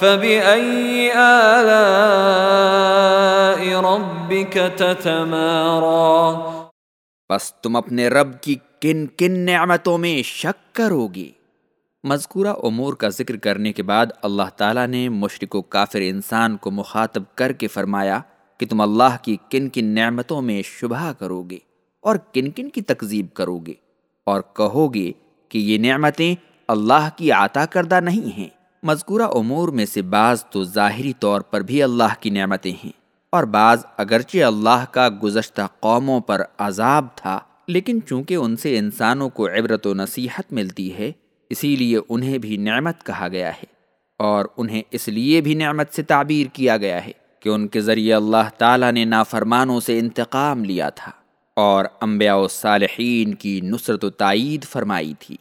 فبأي آلاء ربك تتمارى بس تم اپنے رب کی کن کن نعمتوں میں شک کرو گے مذکورہ امور کا ذکر کرنے کے بعد اللہ تعالیٰ نے مشرق و کافر انسان کو مخاطب کر کے فرمایا کہ تم اللہ کی کن کن نعمتوں میں شبہ کرو گے اور کن کن کی تکذیب کرو گے اور کہو گے کہ یہ نعمتیں اللہ کی عطا کردہ نہیں ہیں۔ مذکورہ امور میں سے بعض تو ظاہری طور پر بھی اللہ کی نعمتیں ہیں اور بعض اگرچہ اللہ کا گزشتہ قوموں پر عذاب تھا، لیکن چونکہ ان سے انسانوں کو عبرت و نصیحت ملتی ہے، اسی لیے انہیں بھی نعمت کہا گیا ہے اور انہیں اس لیے بھی نعمت سے تعبیر کیا گیا ہے کہ ان کے ذریعے اللہ تعالیٰ نے نافرمانوں سے انتقام لیا تھا اور انبیاء و صالحین کی نصرت و تائید فرمائی تھی۔